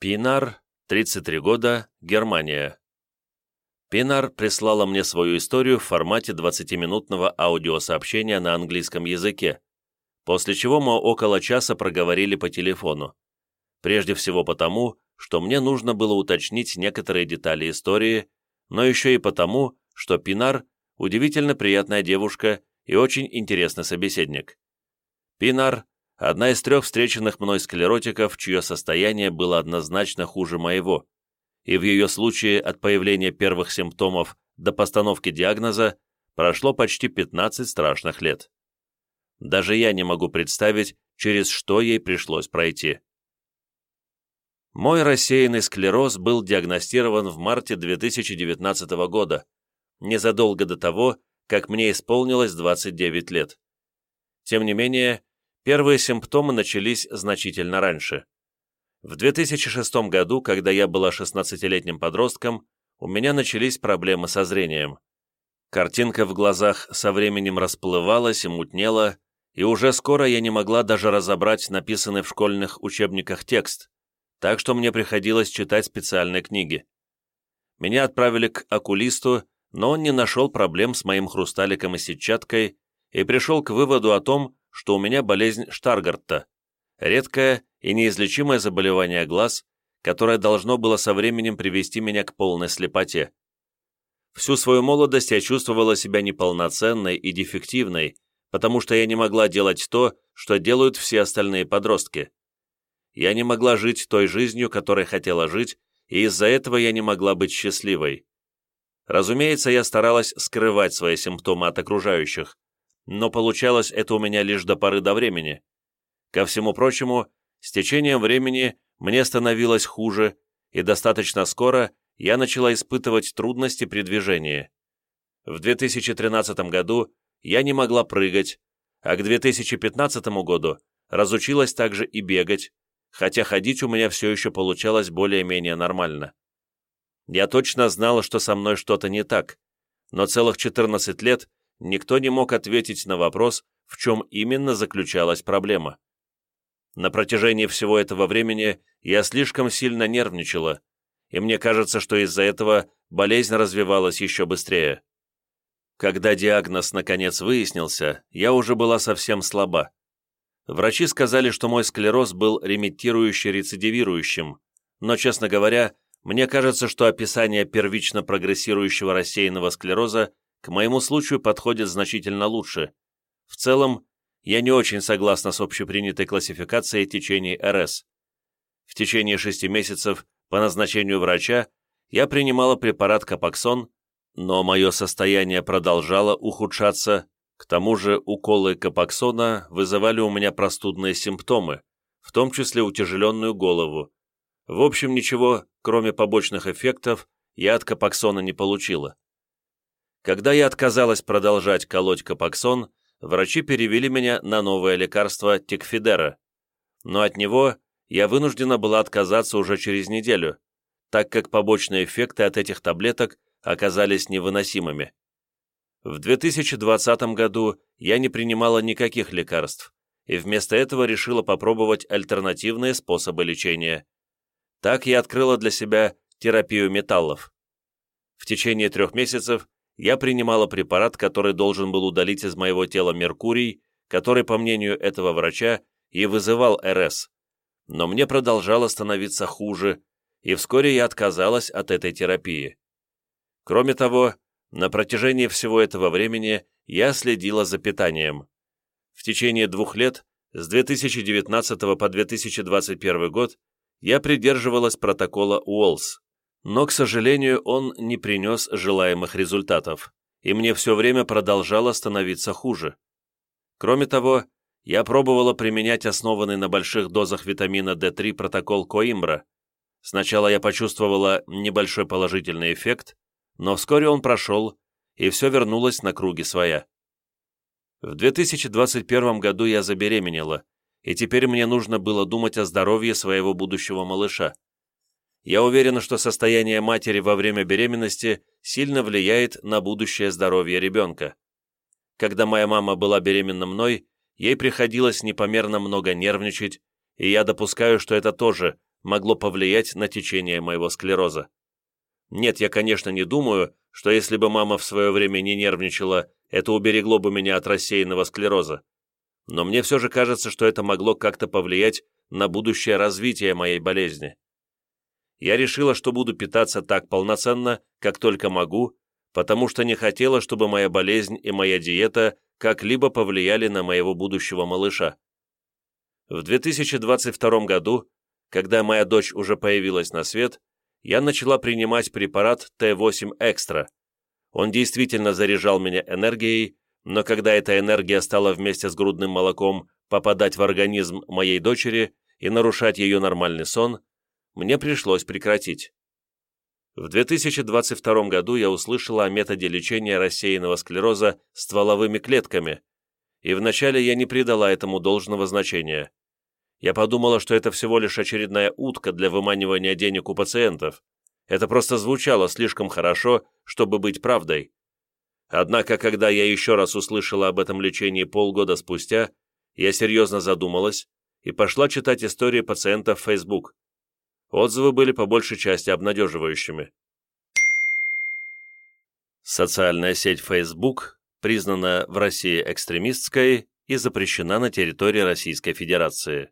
Пинар, 33 года, Германия. Пинар прислала мне свою историю в формате 20-минутного аудиосообщения на английском языке, после чего мы около часа проговорили по телефону. Прежде всего потому, что мне нужно было уточнить некоторые детали истории, но еще и потому, что Пинар – удивительно приятная девушка и очень интересный собеседник. Пинар Одна из трех встреченных мной склеротиков, чье состояние было однозначно хуже моего, и в ее случае от появления первых симптомов до постановки диагноза прошло почти 15 страшных лет. Даже я не могу представить, через что ей пришлось пройти. Мой рассеянный склероз был диагностирован в марте 2019 года, незадолго до того, как мне исполнилось 29 лет. Тем не менее, Первые симптомы начались значительно раньше. В 2006 году, когда я была 16-летним подростком, у меня начались проблемы со зрением. Картинка в глазах со временем расплывалась и мутнела, и уже скоро я не могла даже разобрать написанный в школьных учебниках текст, так что мне приходилось читать специальные книги. Меня отправили к окулисту, но он не нашел проблем с моим хрусталиком и сетчаткой и пришел к выводу о том, что у меня болезнь Штаргартта, редкое и неизлечимое заболевание глаз, которое должно было со временем привести меня к полной слепоте. Всю свою молодость я чувствовала себя неполноценной и дефективной, потому что я не могла делать то, что делают все остальные подростки. Я не могла жить той жизнью, которой хотела жить, и из-за этого я не могла быть счастливой. Разумеется, я старалась скрывать свои симптомы от окружающих, но получалось это у меня лишь до поры до времени. Ко всему прочему, с течением времени мне становилось хуже, и достаточно скоро я начала испытывать трудности при движении. В 2013 году я не могла прыгать, а к 2015 году разучилась также и бегать, хотя ходить у меня все еще получалось более-менее нормально. Я точно знала, что со мной что-то не так, но целых 14 лет никто не мог ответить на вопрос, в чем именно заключалась проблема. На протяжении всего этого времени я слишком сильно нервничала, и мне кажется, что из-за этого болезнь развивалась еще быстрее. Когда диагноз наконец выяснился, я уже была совсем слаба. Врачи сказали, что мой склероз был ремиттирующий-рецидивирующим, но, честно говоря, мне кажется, что описание первично прогрессирующего рассеянного склероза к моему случаю подходит значительно лучше. В целом, я не очень согласна с общепринятой классификацией течений РС. В течение шести месяцев по назначению врача я принимала препарат Капаксон, но мое состояние продолжало ухудшаться, к тому же уколы Капаксона вызывали у меня простудные симптомы, в том числе утяжеленную голову. В общем, ничего, кроме побочных эффектов, я от Капаксона не получила. Когда я отказалась продолжать колоть капоксон, врачи перевели меня на новое лекарство Текфидера, но от него я вынуждена была отказаться уже через неделю, так как побочные эффекты от этих таблеток оказались невыносимыми. В 2020 году я не принимала никаких лекарств, и вместо этого решила попробовать альтернативные способы лечения. Так я открыла для себя терапию металлов. В течение трех месяцев я принимала препарат, который должен был удалить из моего тела меркурий, который, по мнению этого врача, и вызывал РС. Но мне продолжало становиться хуже, и вскоре я отказалась от этой терапии. Кроме того, на протяжении всего этого времени я следила за питанием. В течение двух лет, с 2019 по 2021 год, я придерживалась протокола Уоллс но, к сожалению, он не принес желаемых результатов, и мне все время продолжало становиться хуже. Кроме того, я пробовала применять основанный на больших дозах витамина D3 протокол Коимбра. Сначала я почувствовала небольшой положительный эффект, но вскоре он прошел, и все вернулось на круги своя. В 2021 году я забеременела, и теперь мне нужно было думать о здоровье своего будущего малыша. Я уверен, что состояние матери во время беременности сильно влияет на будущее здоровье ребенка. Когда моя мама была беременна мной, ей приходилось непомерно много нервничать, и я допускаю, что это тоже могло повлиять на течение моего склероза. Нет, я, конечно, не думаю, что если бы мама в свое время не нервничала, это уберегло бы меня от рассеянного склероза. Но мне все же кажется, что это могло как-то повлиять на будущее развитие моей болезни. Я решила, что буду питаться так полноценно, как только могу, потому что не хотела, чтобы моя болезнь и моя диета как-либо повлияли на моего будущего малыша. В 2022 году, когда моя дочь уже появилась на свет, я начала принимать препарат Т8 Экстра. Он действительно заряжал меня энергией, но когда эта энергия стала вместе с грудным молоком попадать в организм моей дочери и нарушать ее нормальный сон, мне пришлось прекратить. В 2022 году я услышала о методе лечения рассеянного склероза стволовыми клетками, и вначале я не придала этому должного значения. Я подумала, что это всего лишь очередная утка для выманивания денег у пациентов. Это просто звучало слишком хорошо, чтобы быть правдой. Однако, когда я еще раз услышала об этом лечении полгода спустя, я серьезно задумалась и пошла читать истории пациентов в Facebook. Отзывы были по большей части обнадеживающими. Социальная сеть Facebook признана в России экстремистской и запрещена на территории Российской Федерации.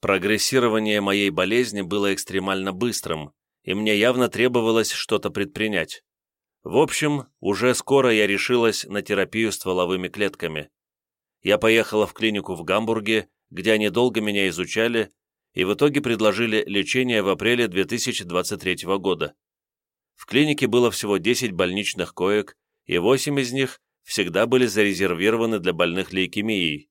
Прогрессирование моей болезни было экстремально быстрым, и мне явно требовалось что-то предпринять. В общем, уже скоро я решилась на терапию стволовыми клетками. Я поехала в клинику в Гамбурге, где они долго меня изучали, и в итоге предложили лечение в апреле 2023 года. В клинике было всего 10 больничных коек, и 8 из них всегда были зарезервированы для больных лейкемией.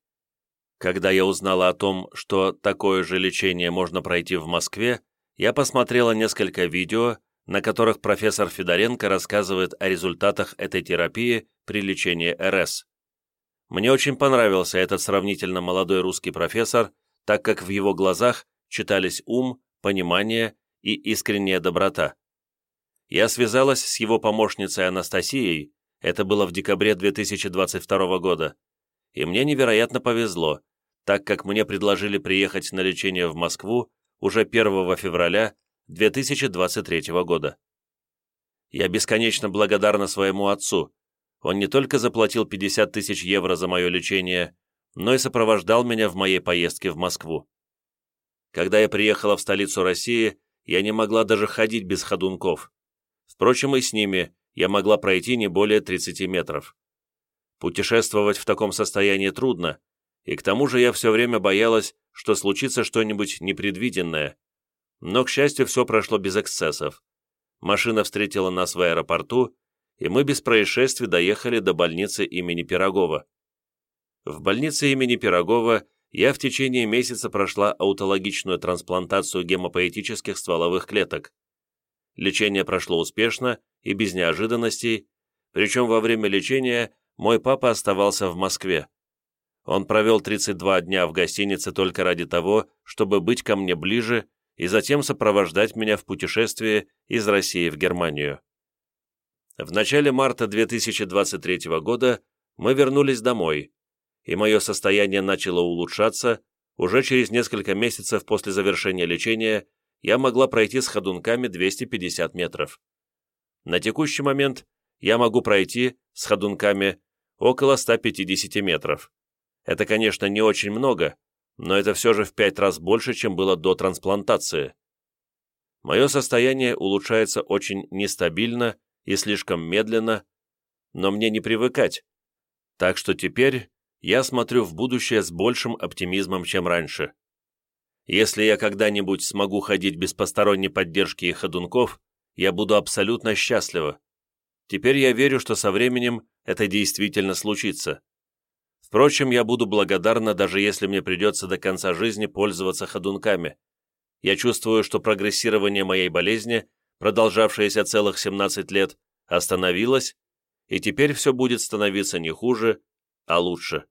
Когда я узнала о том, что такое же лечение можно пройти в Москве, я посмотрела несколько видео, на которых профессор Федоренко рассказывает о результатах этой терапии при лечении РС. Мне очень понравился этот сравнительно молодой русский профессор, так как в его глазах читались ум, понимание и искренняя доброта. Я связалась с его помощницей Анастасией, это было в декабре 2022 года, и мне невероятно повезло, так как мне предложили приехать на лечение в Москву уже 1 февраля 2023 года. Я бесконечно благодарна своему отцу. Он не только заплатил 50 тысяч евро за мое лечение, но и сопровождал меня в моей поездке в Москву. Когда я приехала в столицу России, я не могла даже ходить без ходунков. Впрочем, и с ними я могла пройти не более 30 метров. Путешествовать в таком состоянии трудно, и к тому же я все время боялась, что случится что-нибудь непредвиденное. Но, к счастью, все прошло без эксцессов. Машина встретила нас в аэропорту, и мы без происшествий доехали до больницы имени Пирогова. В больнице имени Пирогова я в течение месяца прошла аутологичную трансплантацию гемопоэтических стволовых клеток. Лечение прошло успешно и без неожиданностей, причем во время лечения мой папа оставался в Москве. Он провел 32 дня в гостинице только ради того, чтобы быть ко мне ближе и затем сопровождать меня в путешествии из России в Германию. В начале марта 2023 года мы вернулись домой, и мое состояние начало улучшаться, уже через несколько месяцев после завершения лечения я могла пройти с ходунками 250 метров. На текущий момент я могу пройти с ходунками около 150 метров. Это, конечно, не очень много, но это все же в пять раз больше, чем было до трансплантации. Мое состояние улучшается очень нестабильно и слишком медленно, но мне не привыкать, так что теперь я смотрю в будущее с большим оптимизмом, чем раньше. Если я когда-нибудь смогу ходить без посторонней поддержки и ходунков, я буду абсолютно счастлива. Теперь я верю, что со временем это действительно случится. Впрочем, я буду благодарна, даже если мне придется до конца жизни пользоваться ходунками. Я чувствую, что прогрессирование моей болезни, продолжавшееся целых 17 лет, остановилось, и теперь все будет становиться не хуже, а лучше.